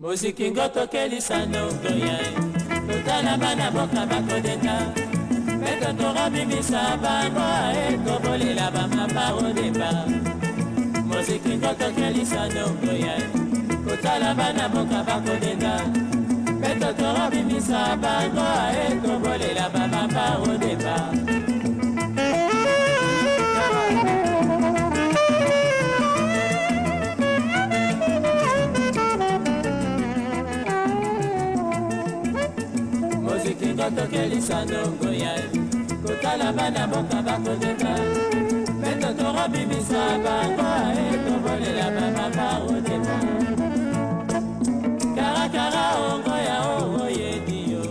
mozikingo tokelisa ndongo ya totala bana boka bakodeta mpe totorabimisa bango ae tokolela bamapa odeba mozikingo tokelisa ndongo ya kotala bana boka bakodeta mpe totorabimisa bango ae tokolela tokelisa ndongo ya kotala bana mboka bakodeka mbeto torobimisa bango aye eh, kobolela bamabarodeka karakara ongo ya ooyediyo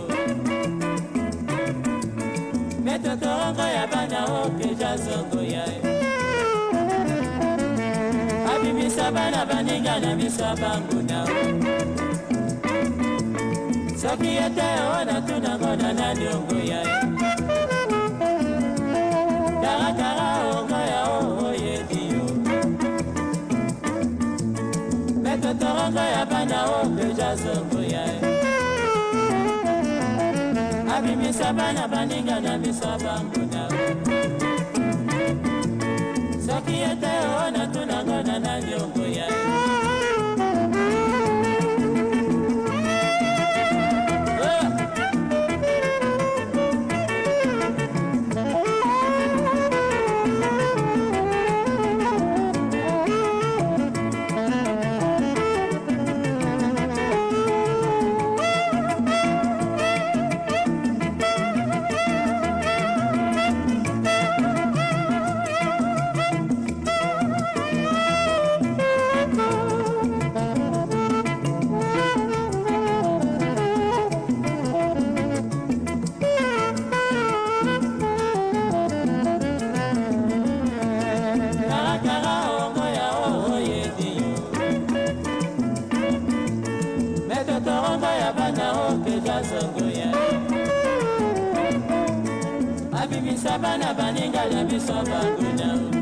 mbeto torongo ya bana okeja zongo ya abimisa bana baninga na misa banguna soki ete oyo natunango na nani ongoya taratara ongoya oyedi yo metotorongo ya bana o deja zongoya abimisa bana baninga na miso banguna soki ete oyo natunango basanguya abimisa bana baningala biso baguna